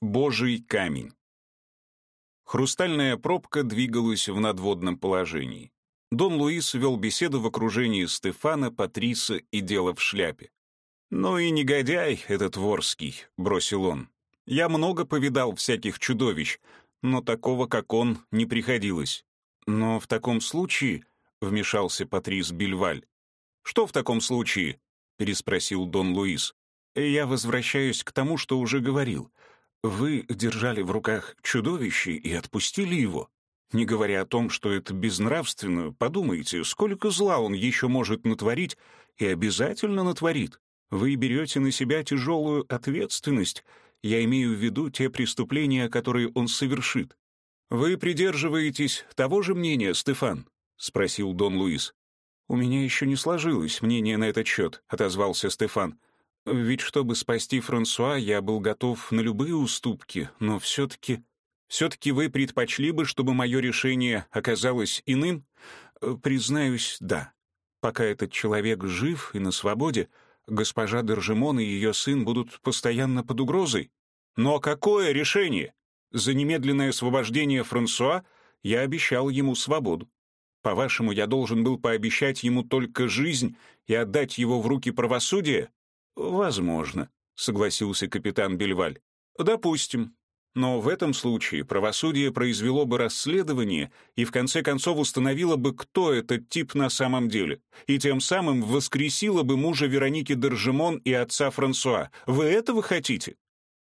Божий камень. Хрустальная пробка двигалась в надводном положении. Дон Луис вел беседу в окружении Стефана, Патриса и дела в шляпе. «Ну и негодяй этот Ворский», — бросил он. «Я много повидал всяких чудовищ, но такого, как он, не приходилось. Но в таком случае...» — вмешался Патрис Бельваль. «Что в таком случае?» — переспросил Дон Луис. «Я возвращаюсь к тому, что уже говорил. Вы держали в руках чудовище и отпустили его. Не говоря о том, что это безнравственно, подумайте, сколько зла он еще может натворить и обязательно натворит. Вы берете на себя тяжелую ответственность, я имею в виду те преступления, которые он совершит. «Вы придерживаетесь того же мнения, Стефан?» — спросил Дон Луис. «У меня еще не сложилось мнение на этот счет», — отозвался Стефан. «Ведь чтобы спасти Франсуа, я был готов на любые уступки, но все-таки все-таки вы предпочли бы, чтобы мое решение оказалось иным? Э, признаюсь, да. Пока этот человек жив и на свободе, госпожа Держимон и ее сын будут постоянно под угрозой. Но какое решение? За немедленное освобождение Франсуа я обещал ему свободу. По-вашему, я должен был пообещать ему только жизнь и отдать его в руки правосудия? Возможно, согласился капитан Бельваль. Допустим, но в этом случае правосудие произвело бы расследование и в конце концов установило бы, кто этот тип на самом деле, и тем самым воскресило бы мужа Вероники Держимон и отца Франсуа. Вы этого хотите?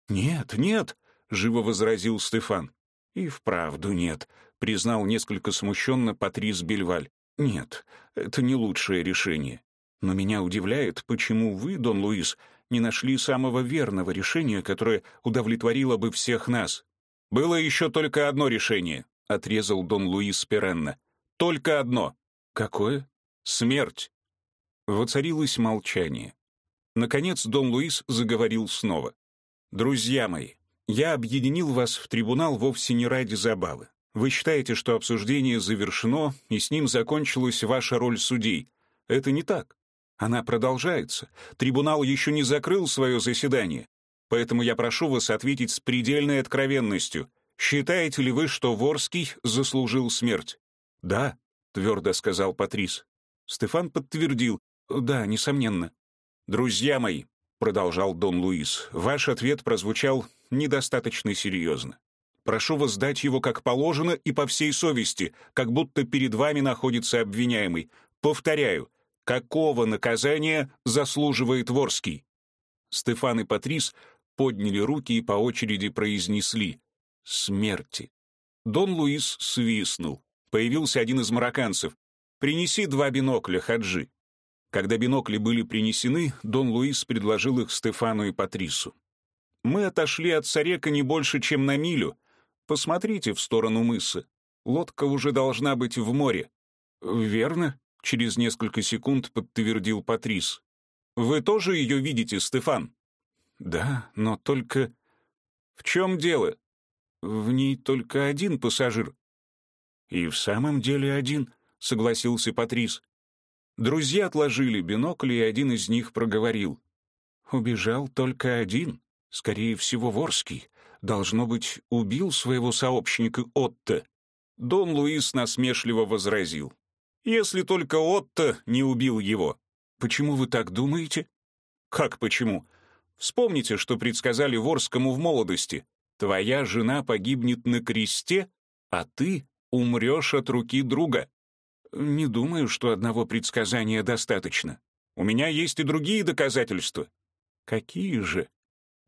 «Нет, нет», — живо возразил Стефан. «И вправду нет», — признал несколько смущенно Патрис Бельваль. «Нет, это не лучшее решение. Но меня удивляет, почему вы, Дон Луис, не нашли самого верного решения, которое удовлетворило бы всех нас. «Было еще только одно решение», — отрезал Дон Луис Перенна. «Только одно». «Какое?» «Смерть». Воцарилось молчание. Наконец Дон Луис заговорил снова. «Друзья мои, я объединил вас в трибунал вовсе не ради забавы. Вы считаете, что обсуждение завершено, и с ним закончилась ваша роль судей. Это не так. Она продолжается. Трибунал еще не закрыл свое заседание. Поэтому я прошу вас ответить с предельной откровенностью. Считаете ли вы, что Ворский заслужил смерть? Да, твердо сказал Патрис. Стефан подтвердил. Да, несомненно. Друзья мои, продолжал Дон Луис, ваш ответ прозвучал недостаточно серьезно. Прошу вас дать его как положено и по всей совести, как будто перед вами находится обвиняемый. Повторяю, Какого наказания заслуживает Ворский? Стефан и Патрис подняли руки и по очереди произнесли «Смерти». Дон Луис свистнул. Появился один из марокканцев. «Принеси два бинокля, Хаджи». Когда бинокли были принесены, Дон Луис предложил их Стефану и Патрису. «Мы отошли от Сарека не больше, чем на милю. Посмотрите в сторону мыса. Лодка уже должна быть в море». «Верно», через несколько секунд подтвердил Патрис. «Вы тоже ее видите, Стефан?» «Да, но только...» «В чем дело?» «В ней только один пассажир». «И в самом деле один», — согласился Патрис. Друзья отложили бинокли, и один из них проговорил. «Убежал только один, скорее всего, Ворский. Должно быть, убил своего сообщника Отто». Дон Луис насмешливо возразил. Если только Отто не убил его. Почему вы так думаете? Как почему? Вспомните, что предсказали Ворскому в молодости. Твоя жена погибнет на кресте, а ты умрешь от руки друга. Не думаю, что одного предсказания достаточно. У меня есть и другие доказательства. Какие же?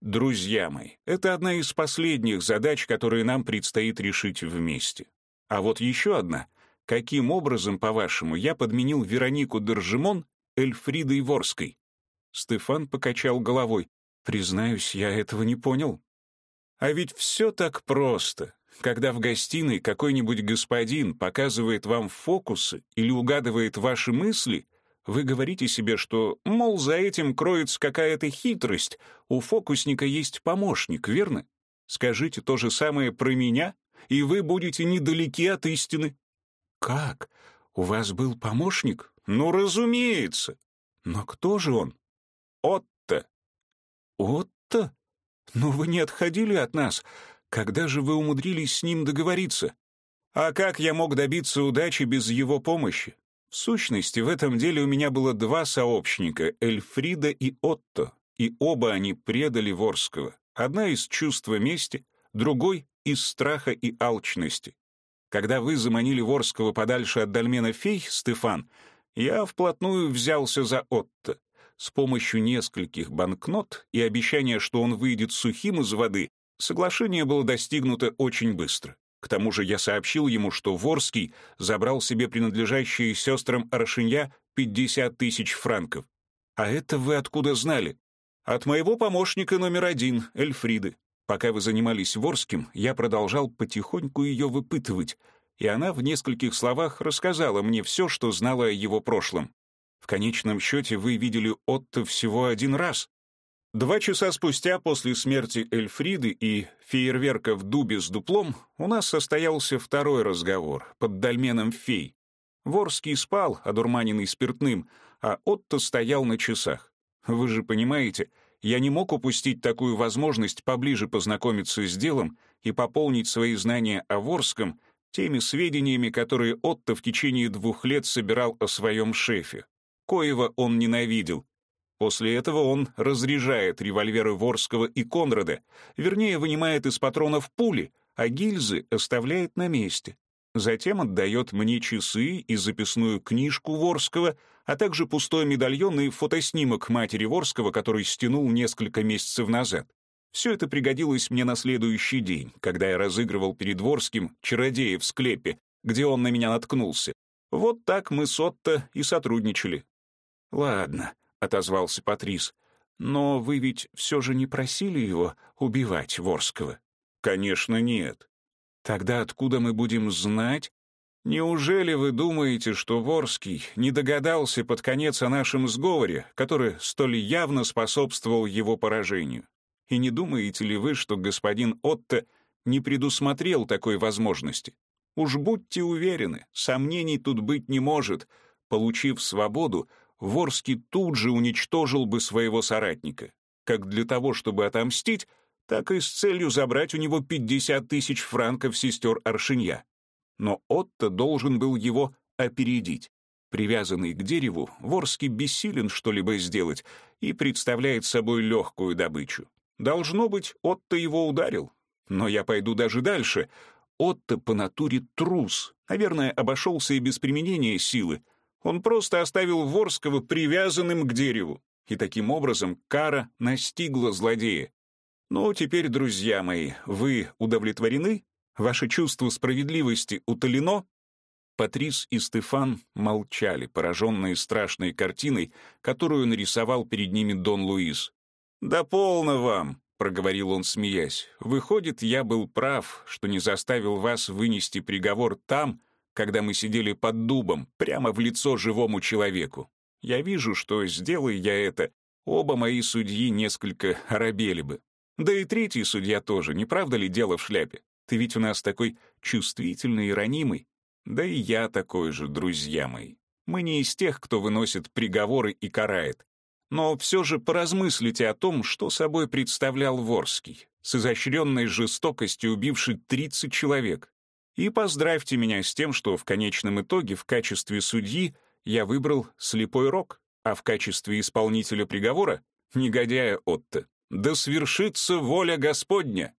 Друзья мои, это одна из последних задач, которые нам предстоит решить вместе. А вот еще одна — Каким образом, по-вашему, я подменил Веронику Держимон Эльфридой Ворской? Стефан покачал головой. Признаюсь, я этого не понял. А ведь все так просто. Когда в гостиной какой-нибудь господин показывает вам фокусы или угадывает ваши мысли, вы говорите себе, что, мол, за этим кроется какая-то хитрость, у фокусника есть помощник, верно? Скажите то же самое про меня, и вы будете недалеки от истины. «Как? У вас был помощник?» «Ну, разумеется!» «Но кто же он?» «Отто!» «Отто?» Но вы не отходили от нас. Когда же вы умудрились с ним договориться? А как я мог добиться удачи без его помощи? В сущности, в этом деле у меня было два сообщника — Эльфрида и Отто, и оба они предали Ворского. Одна из чувства мести, другой — из страха и алчности. Когда вы заманили Ворского подальше от дольмена фей, Стефан, я вплотную взялся за Отто. С помощью нескольких банкнот и обещания, что он выйдет сухим из воды, соглашение было достигнуто очень быстро. К тому же я сообщил ему, что Ворский забрал себе принадлежащие сестрам Аршинья 50 тысяч франков. А это вы откуда знали? От моего помощника номер один, Эльфриды. Пока вы занимались Ворским, я продолжал потихоньку ее выпытывать, и она в нескольких словах рассказала мне все, что знала о его прошлом. В конечном счете вы видели Отто всего один раз. Два часа спустя после смерти Эльфриды и фейерверка в дубе с дуплом у нас состоялся второй разговор под дольменом фей. Ворский спал, одурманенный спиртным, а Отто стоял на часах. Вы же понимаете, я не мог упустить такую возможность поближе познакомиться с делом и пополнить свои знания о Ворском теми сведениями, которые Отто в течение двух лет собирал о своем шефе. Коева он ненавидел, После этого он разряжает револьверы Ворского и Конрада, вернее, вынимает из патронов пули, а гильзы оставляет на месте. Затем отдает мне часы и записную книжку Ворского, а также пустой медальон и фотоснимок матери Ворского, который стянул несколько месяцев назад. Все это пригодилось мне на следующий день, когда я разыгрывал перед Ворским чародея в склепе, где он на меня наткнулся. Вот так мы с Отто и сотрудничали. Ладно, — отозвался Патрис. «Но вы ведь все же не просили его убивать Ворского?» «Конечно, нет». «Тогда откуда мы будем знать?» «Неужели вы думаете, что Ворский не догадался под конец о нашем сговоре, который столь явно способствовал его поражению? И не думаете ли вы, что господин Отто не предусмотрел такой возможности? Уж будьте уверены, сомнений тут быть не может. Получив свободу, Ворский тут же уничтожил бы своего соратника, как для того, чтобы отомстить, так и с целью забрать у него 50 тысяч франков сестер Аршинья. Но Отто должен был его опередить. Привязанный к дереву, Ворский бессилен что-либо сделать и представляет собой легкую добычу. Должно быть, Отто его ударил. Но я пойду даже дальше. Отто по натуре трус. Наверное, обошелся и без применения силы. Он просто оставил Ворского привязанным к дереву, и таким образом кара настигла злодея. Ну, теперь, друзья мои, вы удовлетворены? Ваше чувство справедливости утолено? Патрис и Стефан молчали, пораженные страшной картиной, которую нарисовал перед ними Дон Луис. «Да полно вам!» — проговорил он, смеясь. «Выходит, я был прав, что не заставил вас вынести приговор там, когда мы сидели под дубом, прямо в лицо живому человеку. Я вижу, что, сделай я это, оба мои судьи несколько оробели бы. Да и третий судья тоже, не правда ли дело в шляпе? Ты ведь у нас такой чувствительный и ранимый. Да и я такой же, друзья мои. Мы не из тех, кто выносит приговоры и карает. Но все же поразмыслите о том, что собой представлял Ворский, с изощренной жестокостью убивший 30 человек, и поздравьте меня с тем, что в конечном итоге в качестве судьи я выбрал слепой рок, а в качестве исполнителя приговора — негодяя Отто. Да свершится воля Господня!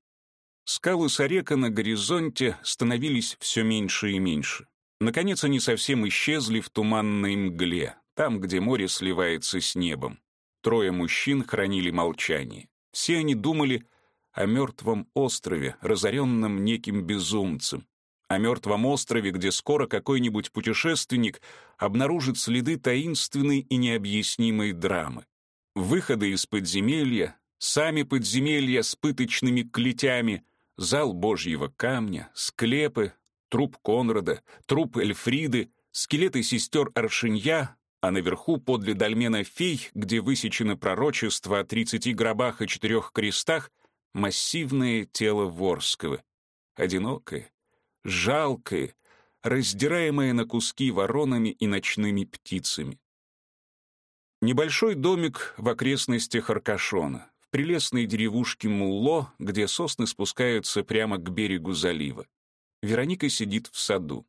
Скалы Сарека на горизонте становились все меньше и меньше. Наконец они совсем исчезли в туманной мгле, там, где море сливается с небом. Трое мужчин хранили молчание. Все они думали о мертвом острове, разоренном неким безумцем, о мертвом острове, где скоро какой-нибудь путешественник обнаружит следы таинственной и необъяснимой драмы. Выходы из подземелья, сами подземелья с пыточными клетями, зал Божьего камня, склепы, труп Конрада, труп Эльфриды, скелеты сестер Аршинья, а наверху подле дольмена фей, где высечено пророчество о тридцати гробах и четырех крестах, массивное тело Ворского. Одинокое, жалкое, раздираемое на куски воронами и ночными птицами. Небольшой домик в окрестностях Аркашона, прелестной деревушке Мулло, где сосны спускаются прямо к берегу залива. Вероника сидит в саду.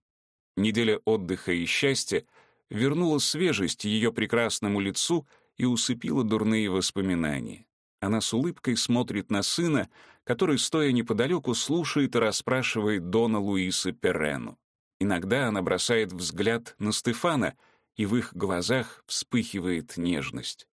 Неделя отдыха и счастья вернула свежесть ее прекрасному лицу и усыпила дурные воспоминания. Она с улыбкой смотрит на сына, который, стоя неподалеку, слушает и расспрашивает Дона Луиса Перену. Иногда она бросает взгляд на Стефана, и в их глазах вспыхивает нежность.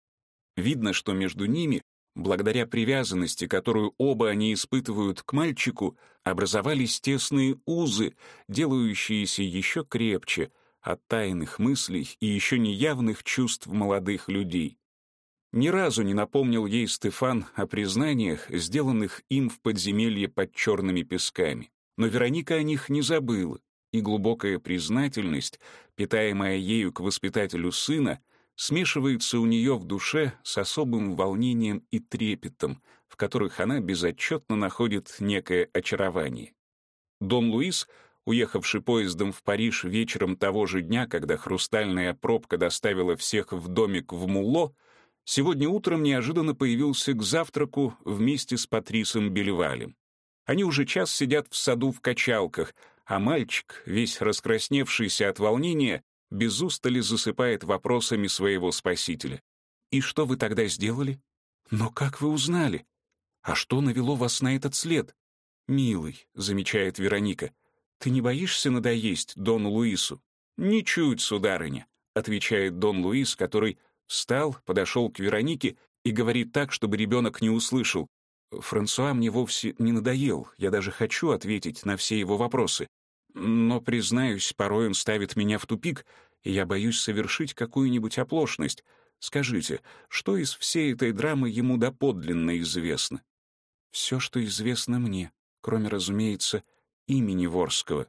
Видно, что между ними, благодаря привязанности, которую оба они испытывают к мальчику, образовались тесные узы, делающиеся еще крепче от тайных мыслей и еще неявных чувств молодых людей. Ни разу не напомнил ей Стефан о признаниях, сделанных им в подземелье под черными песками. Но Вероника о них не забыла, и глубокая признательность, питаемая ею к воспитателю сына, смешивается у нее в душе с особым волнением и трепетом, в которых она безотчетно находит некое очарование. Дон Луис, уехавший поездом в Париж вечером того же дня, когда хрустальная пробка доставила всех в домик в Мулло, сегодня утром неожиданно появился к завтраку вместе с Патрисом Белевалем. Они уже час сидят в саду в качалках, а мальчик, весь раскрасневшийся от волнения, без устали засыпает вопросами своего спасителя. «И что вы тогда сделали? Но как вы узнали? А что навело вас на этот след?» «Милый», — замечает Вероника, — «ты не боишься надоесть Дону Луису?» «Ничуть, сударыня», — отвечает Дон Луис, который Встал, подошел к Веронике и говорит так, чтобы ребенок не услышал. «Франсуа мне вовсе не надоел, я даже хочу ответить на все его вопросы. Но, признаюсь, порой он ставит меня в тупик, и я боюсь совершить какую-нибудь оплошность. Скажите, что из всей этой драмы ему доподлинно известно?» «Все, что известно мне, кроме, разумеется, имени Ворского».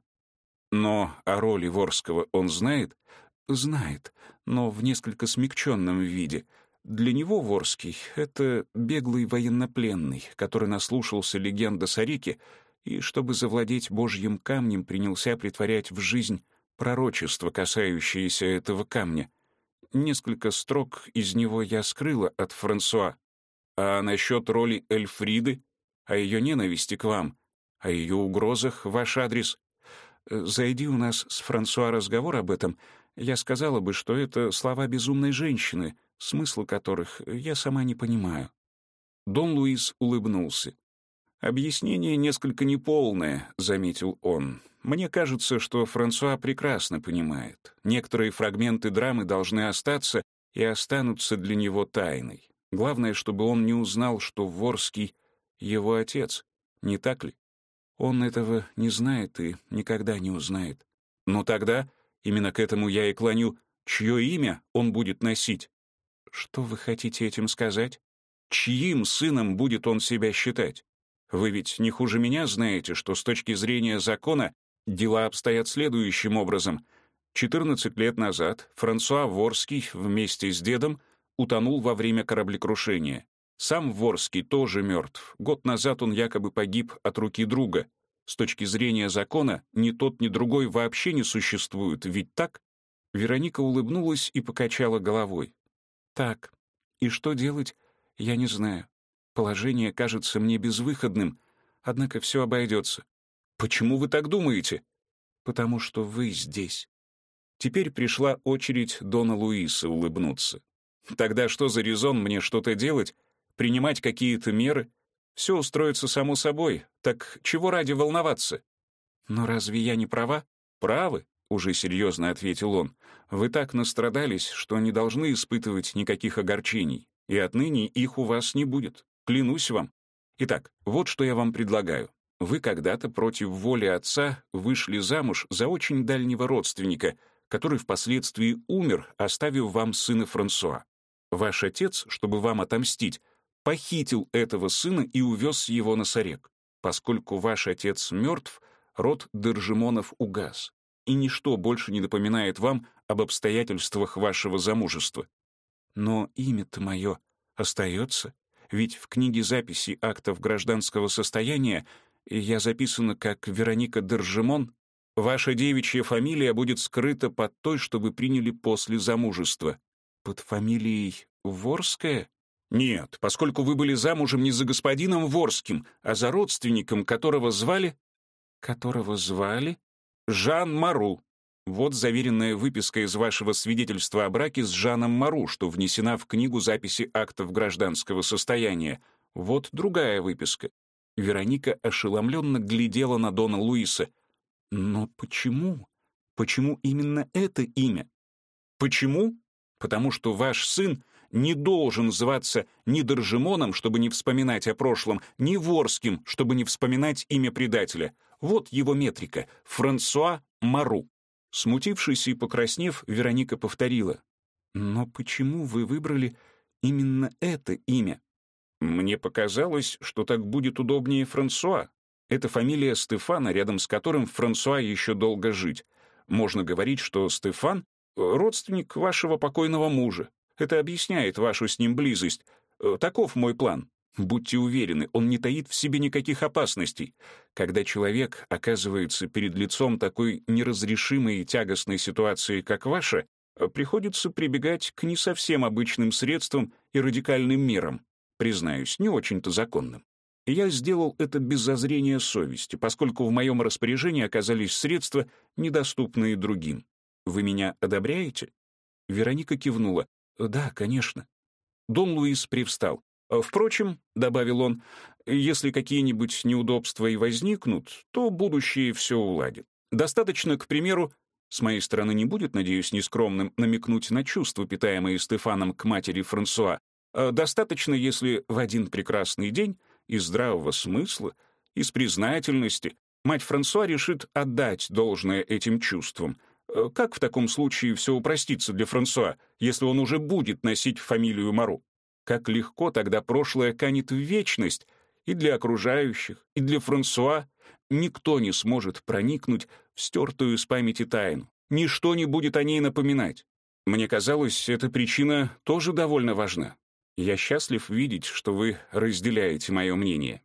«Но о роли Ворского он знает?» «Знает, но в несколько смягченном виде. Для него Ворский — это беглый военнопленный, который наслушался легенд о Сарике и, чтобы завладеть Божьим камнем, принялся притворять в жизнь пророчество, касающееся этого камня. Несколько строк из него я скрыла от Франсуа. А насчет роли Эльфриды, о ее ненависти к вам, о ее угрозах ваш адрес — Зайди у нас с Франсуа разговор об этом, я сказала бы, что это слова безумной женщины, смысла которых я сама не понимаю». Дон Луис улыбнулся. «Объяснение несколько неполное», — заметил он. «Мне кажется, что Франсуа прекрасно понимает. Некоторые фрагменты драмы должны остаться и останутся для него тайной. Главное, чтобы он не узнал, что Ворский — его отец. Не так ли? Он этого не знает и никогда не узнает. Но тогда Именно к этому я и клоню, чье имя он будет носить. Что вы хотите этим сказать? Чьим сыном будет он себя считать? Вы ведь не хуже меня знаете, что с точки зрения закона дела обстоят следующим образом. 14 лет назад Франсуа Ворский вместе с дедом утонул во время кораблекрушения. Сам Ворский тоже мертв. Год назад он якобы погиб от руки друга. С точки зрения закона, ни тот, ни другой вообще не существуют, ведь так? Вероника улыбнулась и покачала головой. Так. И что делать, я не знаю. Положение кажется мне безвыходным, однако все обойдется. Почему вы так думаете? Потому что вы здесь. Теперь пришла очередь Дона Луиса улыбнуться. Тогда что за резон мне что-то делать, принимать какие-то меры? Все устроится само собой, так чего ради волноваться? Но разве я не права? Правы, уже серьезно ответил он. Вы так настрадались, что не должны испытывать никаких огорчений, и отныне их у вас не будет. Клянусь вам. Итак, вот что я вам предлагаю. Вы когда-то против воли отца вышли замуж за очень дальнего родственника, который впоследствии умер, оставив вам сына Франсуа. Ваш отец, чтобы вам отомстить, похитил этого сына и увез его на Сарек. Поскольку ваш отец мертв, род Держимонов угас, и ничто больше не напоминает вам об обстоятельствах вашего замужества. Но имя-то мое остается, ведь в книге записи актов гражданского состояния я записана как Вероника Держимон. Ваша девичья фамилия будет скрыта под той, что вы приняли после замужества. Под фамилией Ворская? Нет, поскольку вы были замужем не за господином Ворским, а за родственником, которого звали... Которого звали? Жан Мару. Вот заверенная выписка из вашего свидетельства о браке с Жаном Мару, что внесена в книгу записи актов гражданского состояния. Вот другая выписка. Вероника ошеломленно глядела на Дона Луиса. «Но почему? Почему именно это имя?» «Почему? Потому что ваш сын не должен зваться ни Доржимоном, чтобы не вспоминать о прошлом, ни Ворским, чтобы не вспоминать имя предателя. Вот его метрика — Франсуа Мару». Смутившись и покраснев, Вероника повторила. «Но почему вы выбрали именно это имя?» Мне показалось, что так будет удобнее Франсуа. Это фамилия Стефана, рядом с которым Франсуа еще долго жить. Можно говорить, что Стефан — родственник вашего покойного мужа. Это объясняет вашу с ним близость. Э, таков мой план. Будьте уверены, он не таит в себе никаких опасностей. Когда человек оказывается перед лицом такой неразрешимой и тягостной ситуации, как ваша, приходится прибегать к не совсем обычным средствам и радикальным мерам признаюсь, не очень-то законным. Я сделал это без зазрения совести, поскольку в моем распоряжении оказались средства, недоступные другим. Вы меня одобряете? Вероника кивнула. Да, конечно. Дон Луис привстал. Впрочем, — добавил он, — если какие-нибудь неудобства и возникнут, то будущее все уладит. Достаточно, к примеру, с моей стороны не будет, надеюсь, нескромным намекнуть на чувства, питаемые Стефаном к матери Франсуа, Э, достаточно, если в один прекрасный день из здравого смысла, из признательности мать Франсуа решит отдать должное этим чувствам. Э, как в таком случае все упростится для Франсуа, если он уже будет носить фамилию Мару? Как легко тогда прошлое канет в вечность, и для окружающих, и для Франсуа никто не сможет проникнуть в стертую с памяти тайну. Ничто не будет о ней напоминать. Мне казалось, эта причина тоже довольно важна. Я счастлив видеть, что вы разделяете мое мнение».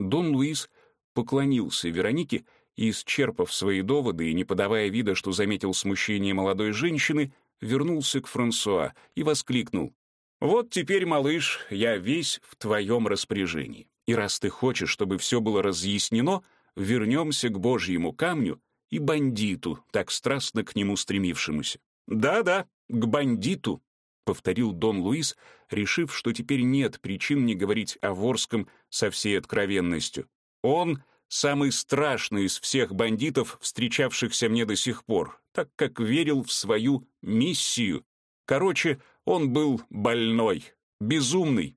Дон Луис поклонился Веронике и, исчерпав свои доводы и не подавая вида, что заметил смущение молодой женщины, вернулся к Франсуа и воскликнул. «Вот теперь, малыш, я весь в твоем распоряжении. И раз ты хочешь, чтобы все было разъяснено, вернемся к Божьему камню и бандиту, так страстно к нему стремившемуся. Да-да, к бандиту, повторил Дон Луис, решив, что теперь нет причин не говорить о Ворском со всей откровенностью. Он самый страшный из всех бандитов, встречавшихся мне до сих пор, так как верил в свою миссию. Короче, он был больной, безумный.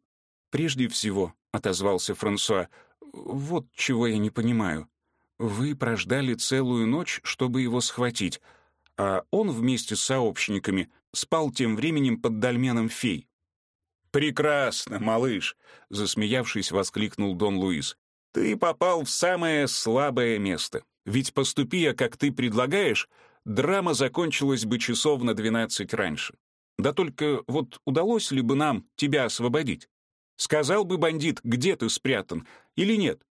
«Прежде всего», — отозвался Франсуа, — «вот чего я не понимаю. Вы прождали целую ночь, чтобы его схватить, а он вместе с сообщниками спал тем временем под дольменом фей. «Прекрасно, малыш!» — засмеявшись, воскликнул Дон Луис. «Ты попал в самое слабое место. Ведь поступи я, как ты предлагаешь, драма закончилась бы часов на двенадцать раньше. Да только вот удалось ли бы нам тебя освободить? Сказал бы бандит, где ты спрятан, или нет?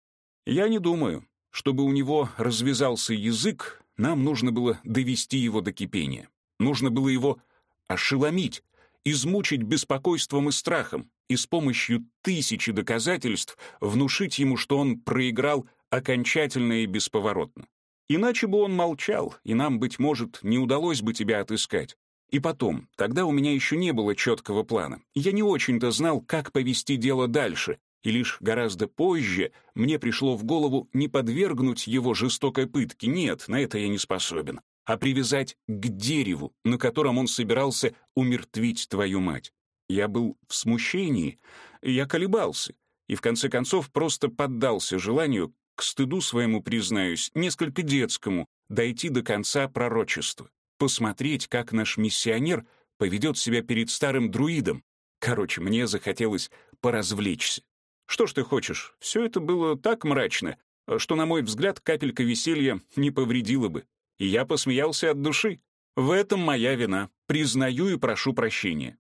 Я не думаю. Чтобы у него развязался язык, нам нужно было довести его до кипения. Нужно было его ошеломить, измучить беспокойством и страхом и с помощью тысячи доказательств внушить ему, что он проиграл окончательно и бесповоротно. Иначе бы он молчал, и нам, быть может, не удалось бы тебя отыскать. И потом, тогда у меня еще не было четкого плана. Я не очень-то знал, как повести дело дальше, и лишь гораздо позже мне пришло в голову не подвергнуть его жестокой пытке. Нет, на это я не способен а привязать к дереву, на котором он собирался умертвить твою мать. Я был в смущении, я колебался, и в конце концов просто поддался желанию, к стыду своему признаюсь, несколько детскому, дойти до конца пророчества, посмотреть, как наш миссионер поведет себя перед старым друидом. Короче, мне захотелось поразвлечься. Что ж ты хочешь, все это было так мрачно, что, на мой взгляд, капелька веселья не повредила бы и я посмеялся от души. В этом моя вина. Признаю и прошу прощения».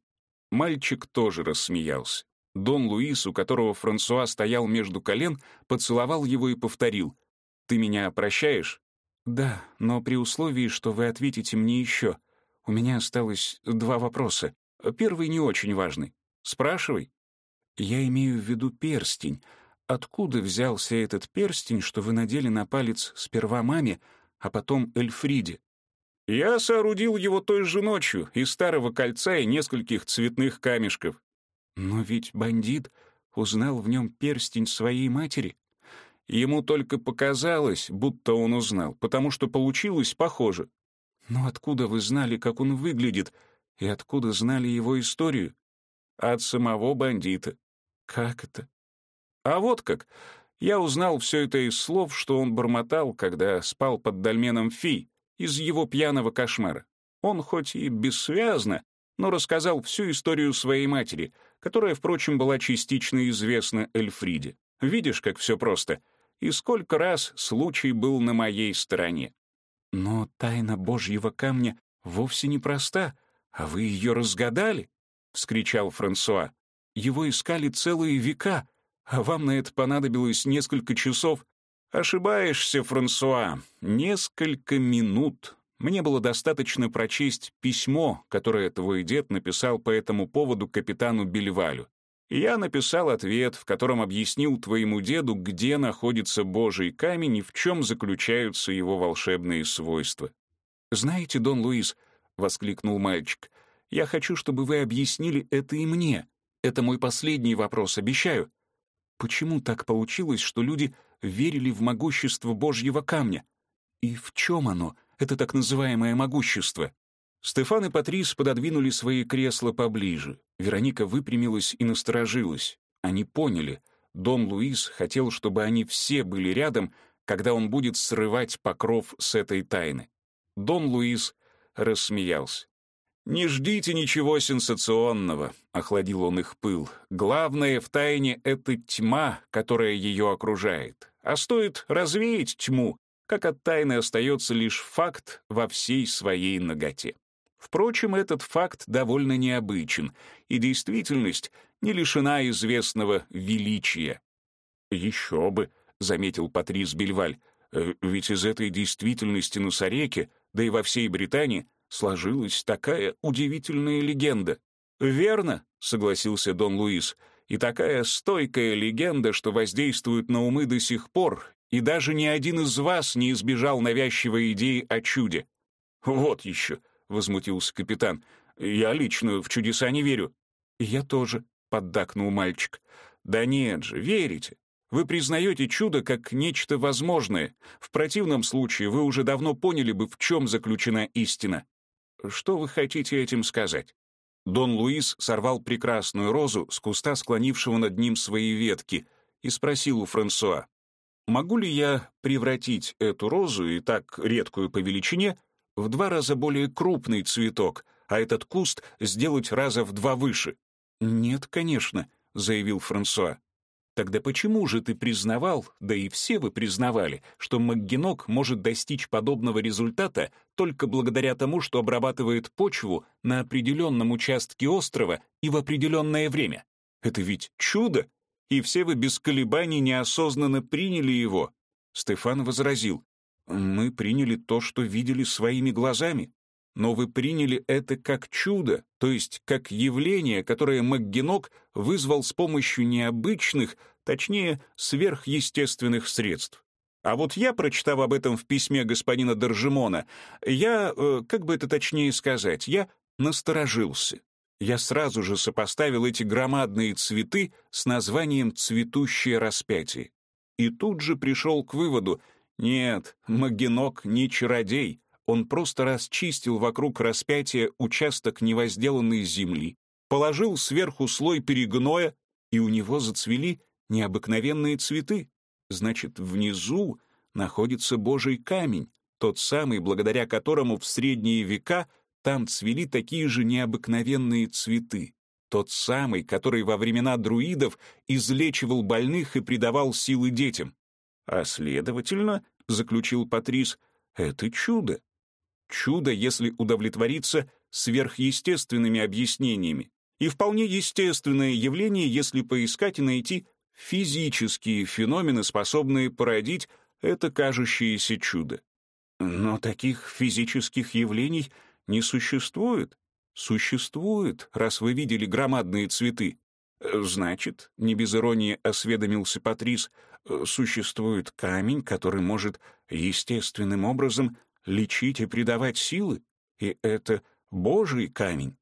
Мальчик тоже рассмеялся. Дон Луис, у которого Франсуа стоял между колен, поцеловал его и повторил. «Ты меня прощаешь?» «Да, но при условии, что вы ответите мне еще. У меня осталось два вопроса. Первый не очень важный. Спрашивай». Я имею в виду перстень. Откуда взялся этот перстень, что вы надели на палец сперва маме, а потом Эльфриде?» «Я соорудил его той же ночью из старого кольца и нескольких цветных камешков». «Но ведь бандит узнал в нем перстень своей матери». Ему только показалось, будто он узнал, потому что получилось похоже. «Но откуда вы знали, как он выглядит, и откуда знали его историю?» «От самого бандита». «Как это?» «А вот как. Я узнал все это из слов, что он бормотал, когда спал под дольменом Фи, из его пьяного кошмара. Он хоть и бессвязно, но рассказал всю историю своей матери, которая, впрочем, была частично известна Эльфриде. Видишь, как все просто и сколько раз случай был на моей стороне. Но тайна Божьего камня вовсе не проста, а вы ее разгадали, — вскричал Франсуа. Его искали целые века, а вам на это понадобилось несколько часов. Ошибаешься, Франсуа, несколько минут. Мне было достаточно прочесть письмо, которое твой дед написал по этому поводу капитану Бельвалю я написал ответ, в котором объяснил твоему деду, где находится Божий камень и в чем заключаются его волшебные свойства. «Знаете, Дон Луис», — воскликнул мальчик, — «я хочу, чтобы вы объяснили это и мне. Это мой последний вопрос, обещаю. Почему так получилось, что люди верили в могущество Божьего камня? И в чем оно, это так называемое могущество?» Стефан и Патрис пододвинули свои кресла поближе. Вероника выпрямилась и насторожилась. Они поняли. Дон Луис хотел, чтобы они все были рядом, когда он будет срывать покров с этой тайны. Дон Луис рассмеялся. «Не ждите ничего сенсационного», — охладил он их пыл. «Главное в тайне — это тьма, которая ее окружает. А стоит развеять тьму, как от тайны остается лишь факт во всей своей ноготе». Впрочем, этот факт довольно необычен, и действительность не лишена известного величия. «Еще бы», — заметил Патрис Бельваль, «э, «ведь из этой действительности на Сареке, да и во всей Британии, сложилась такая удивительная легенда». «Верно», — согласился Дон Луис, «и такая стойкая легенда, что воздействует на умы до сих пор, и даже ни один из вас не избежал навязчивой идеи о чуде». «Вот еще», возмутился капитан. «Я лично в чудеса не верю». «Я тоже», — поддакнул мальчик. «Да нет же, верите. Вы признаете чудо как нечто возможное. В противном случае вы уже давно поняли бы, в чем заключена истина. Что вы хотите этим сказать?» Дон Луис сорвал прекрасную розу с куста, склонившего над ним свои ветки, и спросил у Франсуа, «Могу ли я превратить эту розу, и так редкую по величине, в два раза более крупный цветок, а этот куст сделать раза в два выше. «Нет, конечно», — заявил Франсуа. «Тогда почему же ты признавал, да и все вы признавали, что Макгенок может достичь подобного результата только благодаря тому, что обрабатывает почву на определенном участке острова и в определенное время? Это ведь чудо! И все вы без колебаний неосознанно приняли его». Стефан возразил, мы приняли то, что видели своими глазами, но вы приняли это как чудо, то есть как явление, которое МакГенок вызвал с помощью необычных, точнее, сверхъестественных средств. А вот я, прочитав об этом в письме господина Доржемона, я, э, как бы это точнее сказать, я насторожился. Я сразу же сопоставил эти громадные цветы с названием «цветущее распятие». И тут же пришел к выводу — нет, Магенок не чародей. Он просто расчистил вокруг распятия участок невозделанной земли, положил сверху слой перегноя, и у него зацвели необыкновенные цветы. Значит, внизу находится Божий камень, тот самый, благодаря которому в средние века там цвели такие же необыкновенные цветы. Тот самый, который во времена друидов излечивал больных и придавал силы детям. А следовательно, заключил Патрис, это чудо. Чудо, если удовлетвориться сверхъестественными объяснениями. И вполне естественное явление, если поискать и найти физические феномены, способные породить это кажущееся чудо. Но таких физических явлений не существует. Существует, раз вы видели громадные цветы. Значит, не без иронии осведомился Патрис, существует камень, который может естественным образом лечить и придавать силы, и это Божий камень.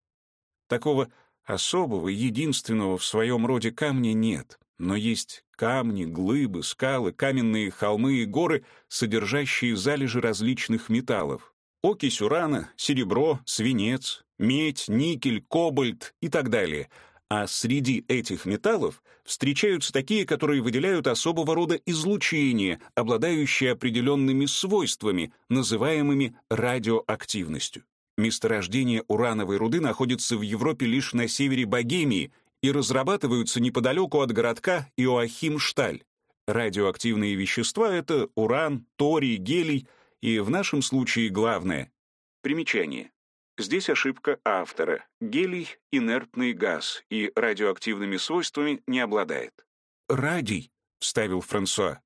Такого особого, единственного в своем роде камня нет, но есть камни, глыбы, скалы, каменные холмы и горы, содержащие залежи различных металлов. Окись урана, серебро, свинец, медь, никель, кобальт и так далее. А среди этих металлов встречаются такие, которые выделяют особого рода излучение, обладающие определенными свойствами, называемыми радиоактивностью. Месторождение урановой руды находится в Европе лишь на севере Богемии и разрабатываются неподалеку от городка Иоахимшталь. Радиоактивные вещества — это уран, торий, гелий и в нашем случае главное — примечание. Здесь ошибка автора. Гелий — инертный газ и радиоактивными свойствами не обладает. «Радий», — вставил Франсуа.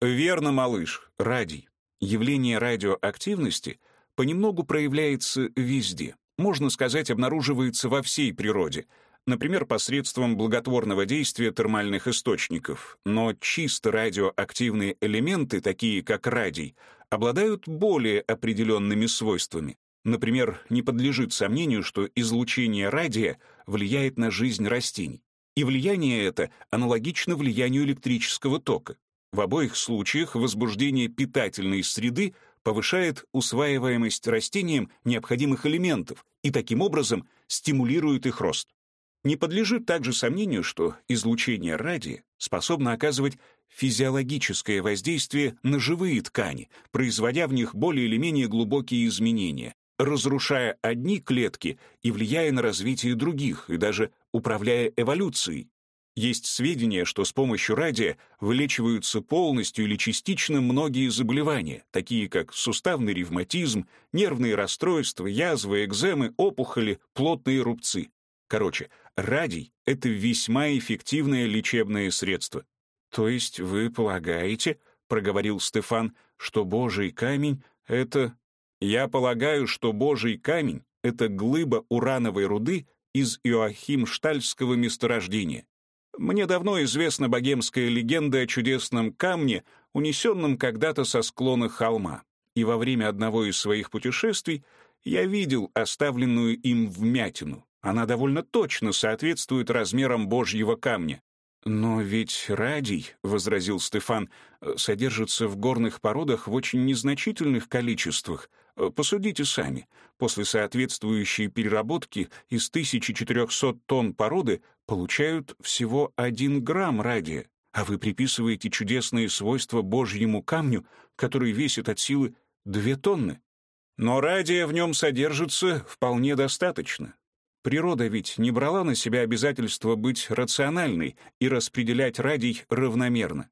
«Верно, малыш, радий. Явление радиоактивности понемногу проявляется везде. Можно сказать, обнаруживается во всей природе — например, посредством благотворного действия термальных источников. Но чисто радиоактивные элементы, такие как радий, обладают более определенными свойствами. Например, не подлежит сомнению, что излучение радия влияет на жизнь растений. И влияние это аналогично влиянию электрического тока. В обоих случаях возбуждение питательной среды повышает усваиваемость растениям необходимых элементов и таким образом стимулирует их рост. Не подлежит также сомнению, что излучение радия способно оказывать физиологическое воздействие на живые ткани, производя в них более или менее глубокие изменения, разрушая одни клетки и влияя на развитие других, и даже управляя эволюцией. Есть сведения, что с помощью радия вылечиваются полностью или частично многие заболевания, такие как суставный ревматизм, нервные расстройства, язвы, экземы, опухоли, плотные рубцы. Короче, радий — это весьма эффективное лечебное средство. То есть вы полагаете, — проговорил Стефан, — что Божий камень — это... Я полагаю, что Божий камень — это глыба урановой руды из Иоахимштальского месторождения. Мне давно известна богемская легенда о чудесном камне, унесенном когда-то со склона холма. И во время одного из своих путешествий я видел оставленную им вмятину. Она довольно точно соответствует размерам Божьего камня. «Но ведь радий, — возразил Стефан, — содержится в горных породах в очень незначительных количествах. Посудите сами. После соответствующей переработки из 1400 тонн породы получают всего 1 грамм радия, а вы приписываете чудесные свойства Божьему камню, который весит от силы 2 тонны. Но радия в нем содержится вполне достаточно. Природа ведь не брала на себя обязательство быть рациональной и распределять радий равномерно.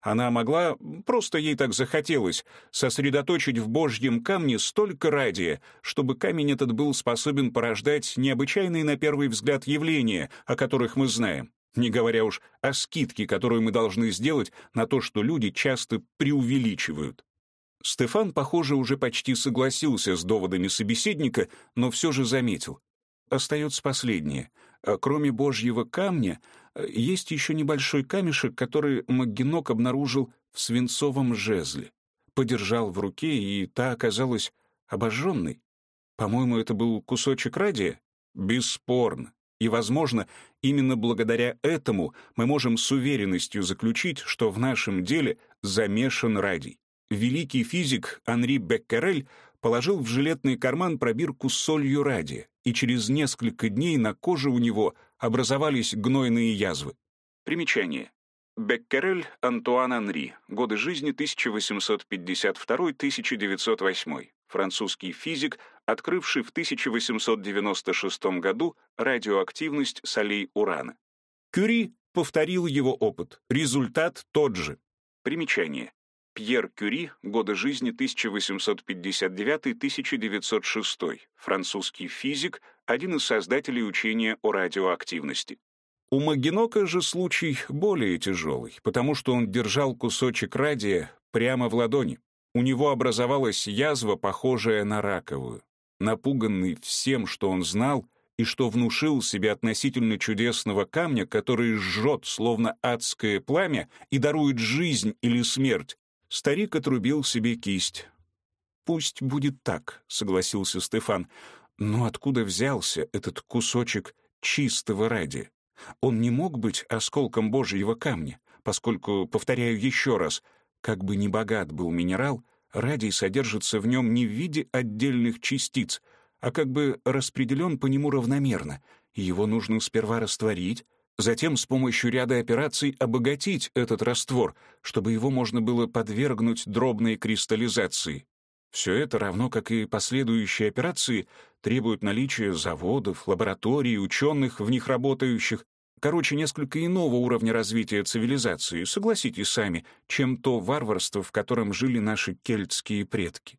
Она могла, просто ей так захотелось, сосредоточить в Божьем камне столько радия, чтобы камень этот был способен порождать необычайные на первый взгляд явления, о которых мы знаем, не говоря уж о скидке, которую мы должны сделать на то, что люди часто преувеличивают. Стефан, похоже, уже почти согласился с доводами собеседника, но все же заметил. Остается последнее. А кроме божьего камня, э, есть еще небольшой камешек, который Магинок обнаружил в свинцовом жезле. Подержал в руке, и та оказалась обожженной. По-моему, это был кусочек радия? Бесспорно. И, возможно, именно благодаря этому мы можем с уверенностью заключить, что в нашем деле замешан радий. Великий физик Анри Беккерель положил в жилетный карман пробирку с солью радия, и через несколько дней на коже у него образовались гнойные язвы. Примечание. Беккерель Антуан Анри. Годы жизни 1852-1908. Французский физик, открывший в 1896 году радиоактивность солей урана. Кюри повторил его опыт. Результат тот же. Примечание. Пьер Кюри, годы жизни 1859-1906, французский физик, один из создателей учения о радиоактивности. У Магинока же случай более тяжелый, потому что он держал кусочек радия прямо в ладони. У него образовалась язва, похожая на раковую. Напуганный всем, что он знал, и что внушил себе относительно чудесного камня, который жжет, словно адское пламя, и дарует жизнь или смерть, старик отрубил себе кисть. «Пусть будет так», — согласился Стефан. «Но откуда взялся этот кусочек чистого ради? Он не мог быть осколком Божьего камня, поскольку, повторяю еще раз, как бы ни богат был минерал, радий содержится в нем не в виде отдельных частиц — а как бы распределен по нему равномерно, его нужно сперва растворить, затем с помощью ряда операций обогатить этот раствор, чтобы его можно было подвергнуть дробной кристаллизации. Все это, равно как и последующие операции, требуют наличия заводов, лабораторий, ученых, в них работающих, короче, несколько иного уровня развития цивилизации, согласитесь сами, чем то варварство, в котором жили наши кельтские предки.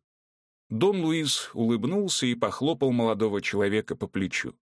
Дон Луис улыбнулся и похлопал молодого человека по плечу.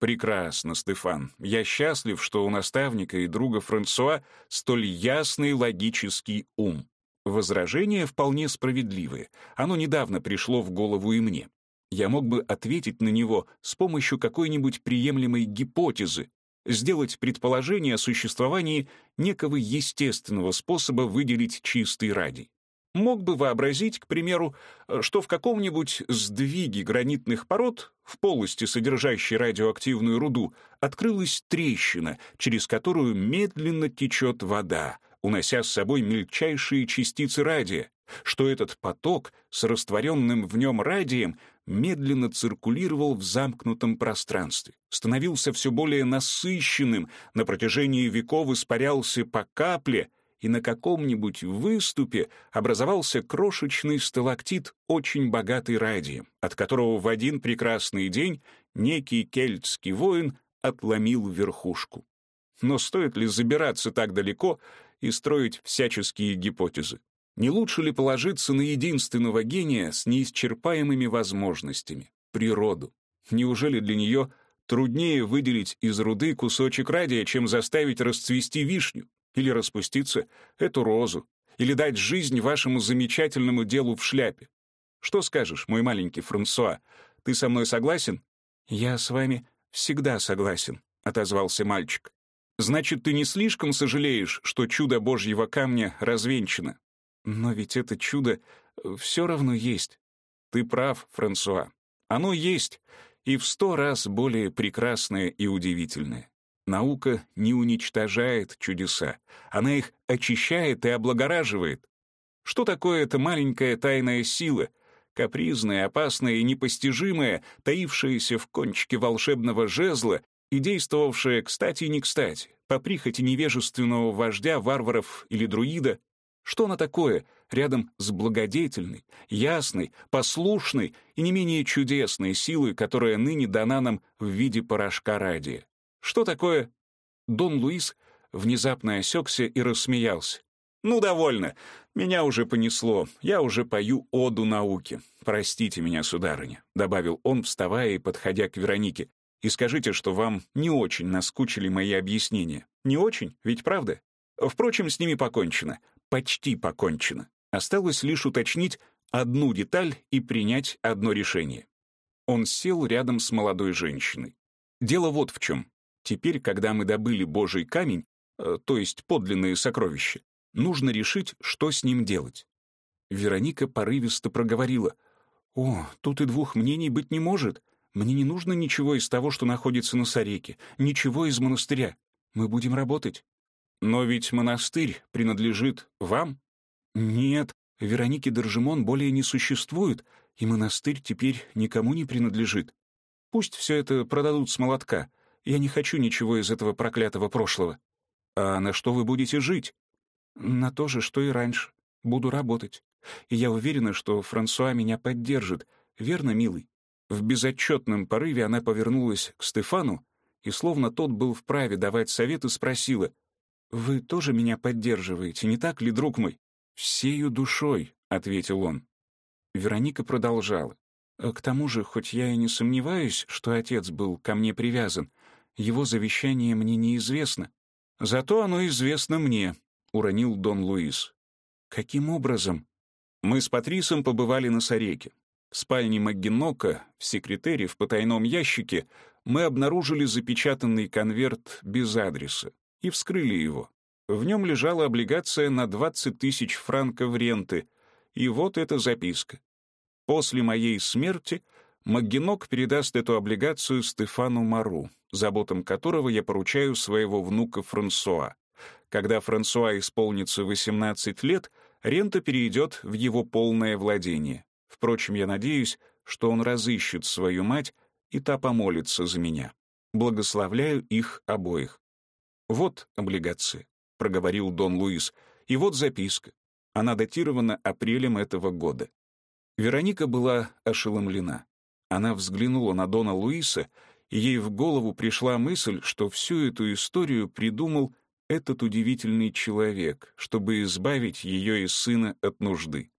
«Прекрасно, Стефан. Я счастлив, что у наставника и друга Франсуа столь ясный логический ум. Возражение вполне справедливое. Оно недавно пришло в голову и мне. Я мог бы ответить на него с помощью какой-нибудь приемлемой гипотезы, сделать предположение о существовании некого естественного способа выделить чистый радий мог бы вообразить, к примеру, что в каком-нибудь сдвиге гранитных пород в полости, содержащей радиоактивную руду, открылась трещина, через которую медленно течет вода, унося с собой мельчайшие частицы радия, что этот поток с растворенным в нем радием медленно циркулировал в замкнутом пространстве, становился все более насыщенным, на протяжении веков испарялся по капле — и на каком-нибудь выступе образовался крошечный сталактит очень богатый радием, от которого в один прекрасный день некий кельтский воин отломил верхушку. Но стоит ли забираться так далеко и строить всяческие гипотезы? Не лучше ли положиться на единственного гения с неисчерпаемыми возможностями — природу? Неужели для нее труднее выделить из руды кусочек радия, чем заставить расцвести вишню? Или распуститься эту розу, или дать жизнь вашему замечательному делу в шляпе. Что скажешь, мой маленький Франсуа? Ты со мной согласен? Я с вами всегда согласен, отозвался мальчик. Значит, ты не слишком сожалеешь, что чудо Божьего камня развенчано? Но ведь это чудо э, все равно есть. Ты прав, Франсуа. Оно есть, и в сто раз более прекрасное и удивительное. Наука не уничтожает чудеса, она их очищает и облагораживает. Что такое эта маленькая тайная сила, капризная, опасная и непостижимая, таившаяся в кончике волшебного жезла и действовавшая кстати и не кстати, по прихоти невежественного вождя, варваров или друида? Что она такое рядом с благодетельной, ясной, послушной и не менее чудесной силой, которая ныне дана нам в виде порошка радия? Что такое? Дон Луис внезапно осекся и рассмеялся. «Ну, довольно. Меня уже понесло. Я уже пою оду науки. Простите меня, сударыня», — добавил он, вставая и подходя к Веронике. «И скажите, что вам не очень наскучили мои объяснения. Не очень, ведь правда? Впрочем, с ними покончено. Почти покончено. Осталось лишь уточнить одну деталь и принять одно решение». Он сел рядом с молодой женщиной. Дело вот в чем. Теперь, когда мы добыли Божий камень, э, то есть подлинные сокровища, нужно решить, что с ним делать. Вероника порывисто проговорила. «О, тут и двух мнений быть не может. Мне не нужно ничего из того, что находится на Сареке, ничего из монастыря. Мы будем работать». «Но ведь монастырь принадлежит вам?» «Нет, Вероники Доржемон более не существует, и монастырь теперь никому не принадлежит. Пусть все это продадут с молотка, я не хочу ничего из этого проклятого прошлого. А на что вы будете жить? На то же, что и раньше. Буду работать. И я уверена, что Франсуа меня поддержит. Верно, милый?» В безотчетном порыве она повернулась к Стефану и, словно тот был вправе давать советы, спросила, «Вы тоже меня поддерживаете, не так ли, друг мой?» «Всею душой», — ответил он. Вероника продолжала. «К тому же, хоть я и не сомневаюсь, что отец был ко мне привязан, его завещание мне неизвестно. Зато оно известно мне, — уронил Дон Луис. Каким образом? Мы с Патрисом побывали на Сареке. В спальне Маггинока, в секретере, в потайном ящике, мы обнаружили запечатанный конверт без адреса и вскрыли его. В нем лежала облигация на 20 тысяч франков ренты, и вот эта записка. После моей смерти Макгенок передаст эту облигацию Стефану Мару, заботам которого я поручаю своего внука Франсуа. Когда Франсуа исполнится 18 лет, рента перейдет в его полное владение. Впрочем, я надеюсь, что он разыщет свою мать, и та помолится за меня. Благословляю их обоих. Вот облигация проговорил Дон Луис. «И вот записка. Она датирована апрелем этого года». Вероника была ошеломлена. Она взглянула на Дона Луиса, и ей в голову пришла мысль, что всю эту историю придумал этот удивительный человек, чтобы избавить ее и сына от нужды.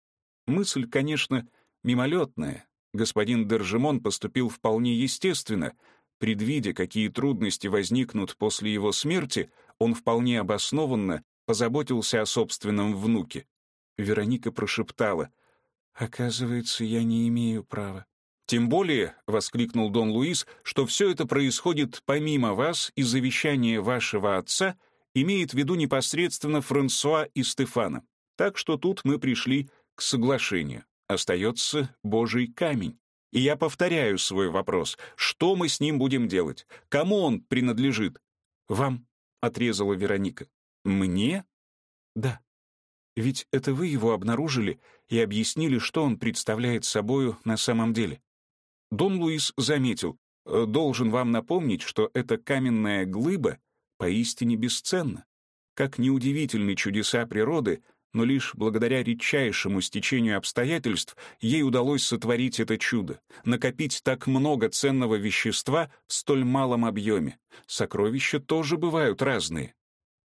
Мысль, конечно, мимолетная. Господин Держимон поступил вполне естественно. Предвидя, какие трудности возникнут после его смерти, он вполне обоснованно позаботился о собственном внуке. Вероника прошептала, «Оказывается, я не имею права». «Тем более», — воскликнул Дон Луис, «что все это происходит помимо вас, и завещание вашего отца имеет в виду непосредственно Франсуа и Стефана. Так что тут мы пришли к соглашению. Остается Божий камень. И я повторяю свой вопрос. Что мы с ним будем делать? Кому он принадлежит? Вам. — отрезала Вероника. «Мне?» «Да. Ведь это вы его обнаружили и объяснили, что он представляет собою на самом деле». Дон Луис заметил, «Э, «Должен вам напомнить, что эта каменная глыба поистине бесценна. Как неудивительны чудеса природы, но лишь благодаря редчайшему стечению обстоятельств ей удалось сотворить это чудо, накопить так много ценного вещества в столь малом объеме. Сокровища тоже бывают разные.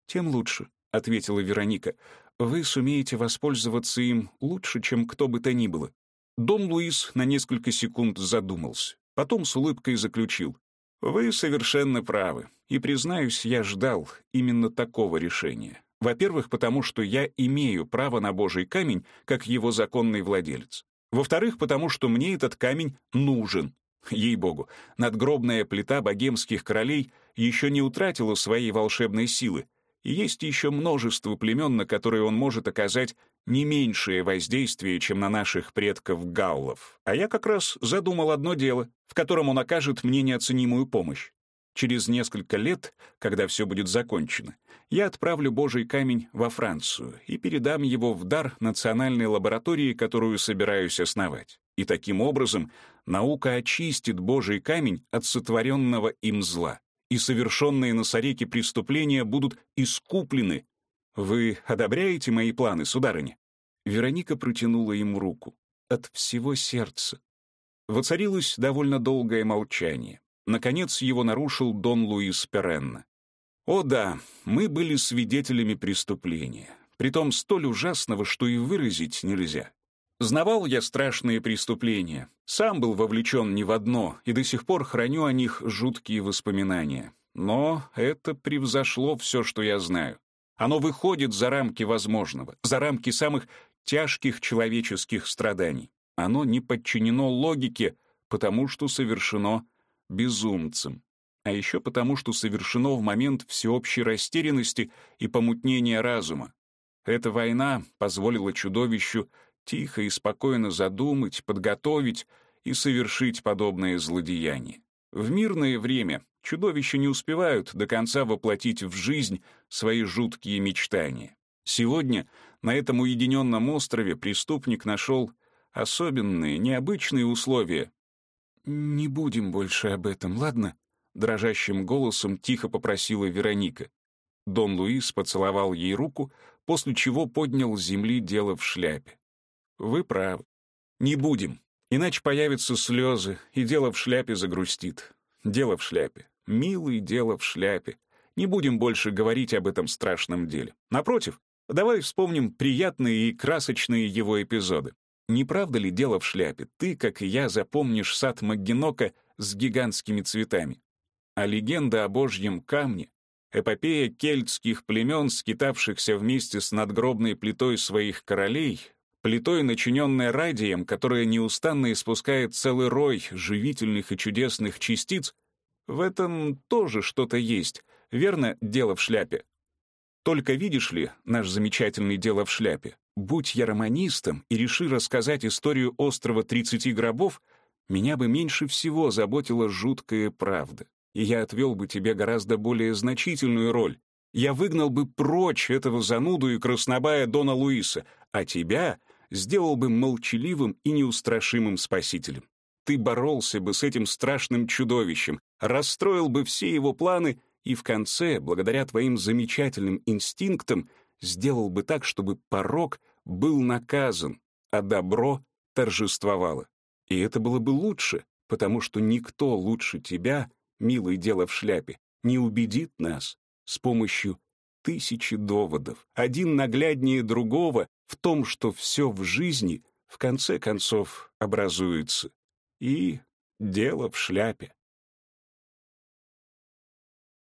«Тем лучше», — ответила Вероника. «Вы сумеете воспользоваться им лучше, чем кто бы то ни было». Дон Луис на несколько секунд задумался. Потом с улыбкой заключил. «Вы совершенно правы, и, признаюсь, я ждал именно такого решения. Во-первых, потому что я имею право на Божий камень, как его законный владелец. Во-вторых, потому что мне этот камень нужен. Ей-богу, надгробная плита богемских королей еще не утратила своей волшебной силы, и есть еще множество племен, на которые он может оказать не меньшее воздействие, чем на наших предков гаулов. А я как раз задумал одно дело, в котором он окажет мне неоценимую помощь. Через несколько лет, когда все будет закончено, я отправлю Божий камень во Францию и передам его в дар национальной лаборатории, которую собираюсь основать. И таким образом наука очистит Божий камень от сотворенного им зла, и совершенные на Сареке преступления будут искуплены. Вы одобряете мои планы, сударыня?» Вероника протянула ему руку. От всего сердца. Воцарилось довольно долгое молчание. Наконец его нарушил Дон Луис Перенна. «О да, мы были свидетелями преступления, притом столь ужасного, что и выразить нельзя. Знавал я страшные преступления, сам был вовлечен не в одно и до сих пор храню о них жуткие воспоминания. Но это превзошло все, что я знаю. Оно выходит за рамки возможного, за рамки самых тяжких человеческих страданий. Оно не подчинено логике, потому что совершено безумцем, а еще потому, что совершено в момент всеобщей растерянности и помутнения разума. Эта война позволила чудовищу тихо и спокойно задумать, подготовить и совершить подобное злодеяние. В мирное время чудовища не успевают до конца воплотить в жизнь свои жуткие мечтания. Сегодня на этом уединенном острове преступник нашел особенные, необычные условия, «Не будем больше об этом, ладно?» Дрожащим голосом тихо попросила Вероника. Дон Луис поцеловал ей руку, после чего поднял с земли дело в шляпе. «Вы правы. Не будем, иначе появятся слезы, и дело в шляпе загрустит. Дело в шляпе. Милый дело в шляпе. Не будем больше говорить об этом страшном деле. Напротив, давай вспомним приятные и красочные его эпизоды. Не правда ли дело в шляпе? Ты, как и я, запомнишь сад Маггенока с гигантскими цветами. А легенда о божьем камне, эпопея кельтских племен, скитавшихся вместе с надгробной плитой своих королей, плитой, начиненной радием, которая неустанно испускает целый рой живительных и чудесных частиц, В этом тоже что-то есть. Верно, дело в шляпе? Только видишь ли, наш замечательный дело в шляпе, будь я романистом и реши рассказать историю острова 30 гробов, меня бы меньше всего заботила жуткая правда, и я отвел бы тебе гораздо более значительную роль. Я выгнал бы прочь этого зануду и краснобая Дона Луиса, а тебя сделал бы молчаливым и неустрашимым спасителем. Ты боролся бы с этим страшным чудовищем, расстроил бы все его планы и в конце, благодаря твоим замечательным инстинктам, сделал бы так, чтобы порог был наказан, а добро торжествовало. И это было бы лучше, потому что никто лучше тебя, милое дело в шляпе, не убедит нас с помощью тысячи доводов, один нагляднее другого в том, что все в жизни в конце концов образуется. И дело в шляпе.